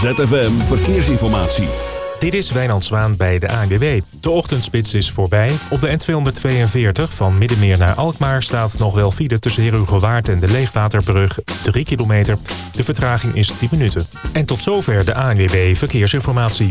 ZFM Verkeersinformatie. Dit is Wijnand Zwaan bij de ANWB. De ochtendspits is voorbij. Op de N242 van Middenmeer naar Alkmaar staat nog wel file tussen Herugewaard en de Leegwaterbrug 3 kilometer. De vertraging is 10 minuten. En tot zover de ANWB Verkeersinformatie.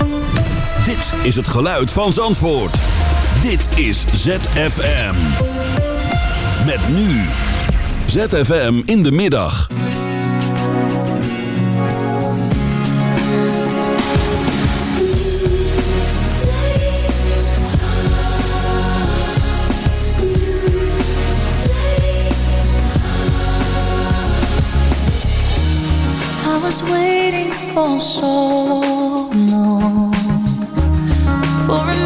Dit is het geluid van Zandvoort. Dit is ZFM. Met nu. ZFM in de middag. I was waiting for so for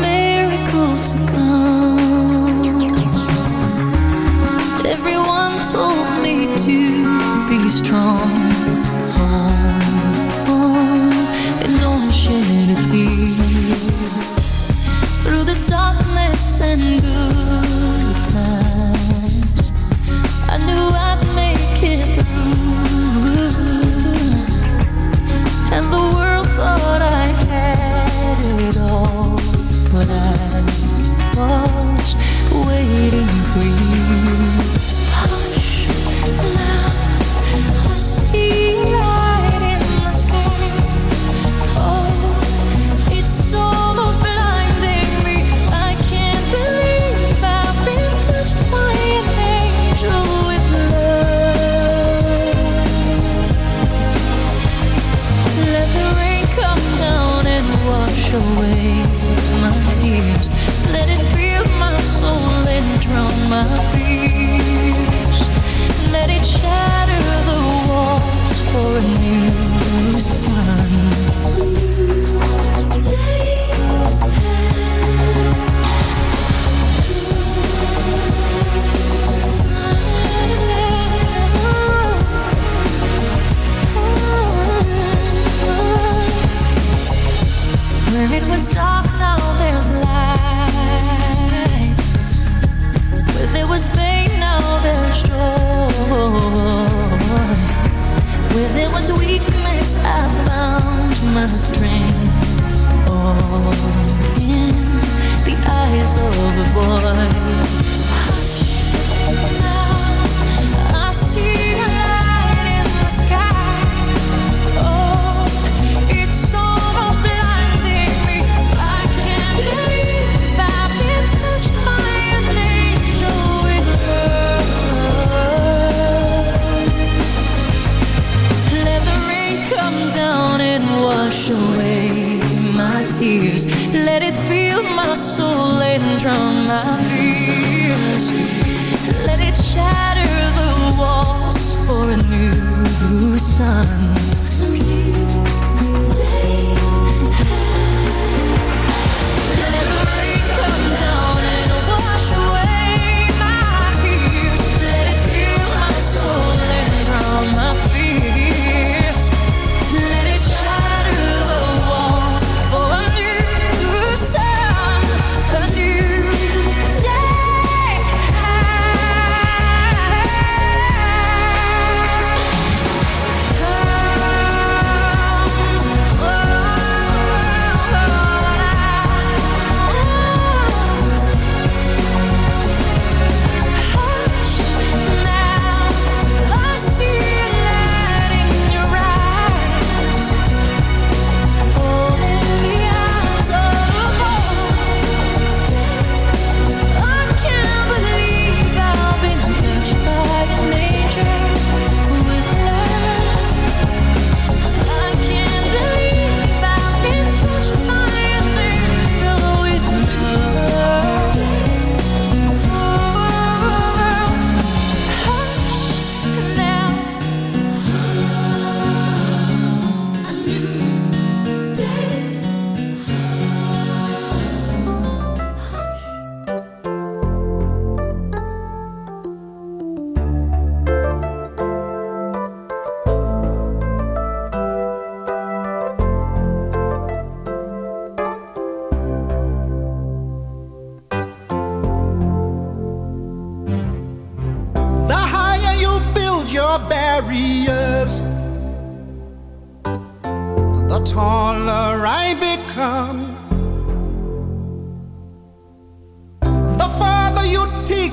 sun.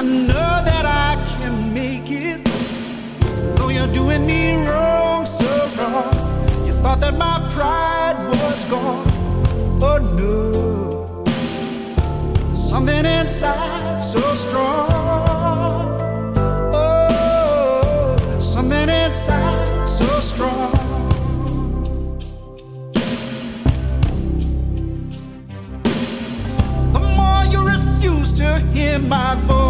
I know that I can make it, though you're doing me wrong, so wrong. You thought that my pride was gone, oh no. Something inside so strong, oh, something inside so strong. The more you refuse to hear my voice,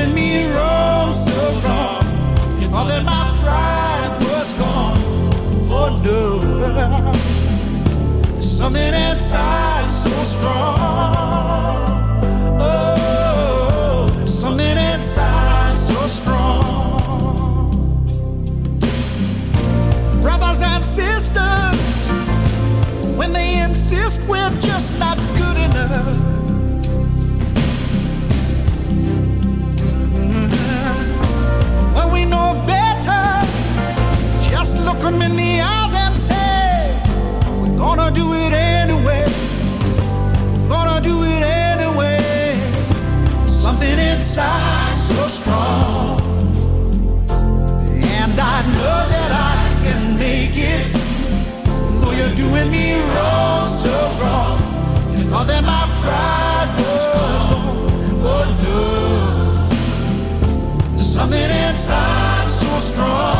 Doing me wrong, so wrong. You thought that my pride was gone. Oh no. There's something inside so strong. so. And that my pride was gone. Oh no, there's something inside so strong.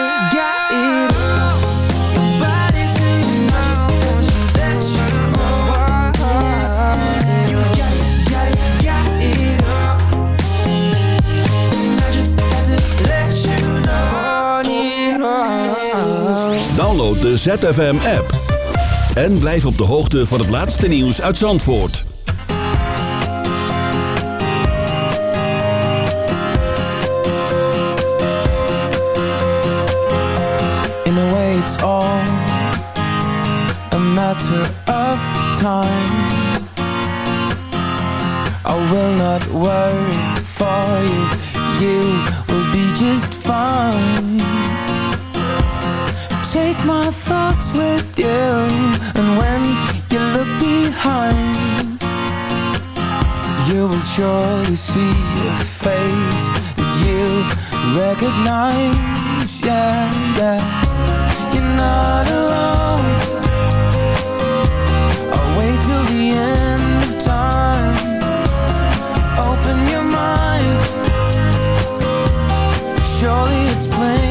Download de ZFM app. En blijf op de hoogte van het laatste nieuws uit Zandvoort. In a way, it's all a matter of time. I will not worry for you, you will be just fine. Take my thoughts with you, and when you look behind, you will surely see a face that you recognize. Yeah, yeah. You're not alone. I'll wait till the end of time. Open your mind. Surely it's plain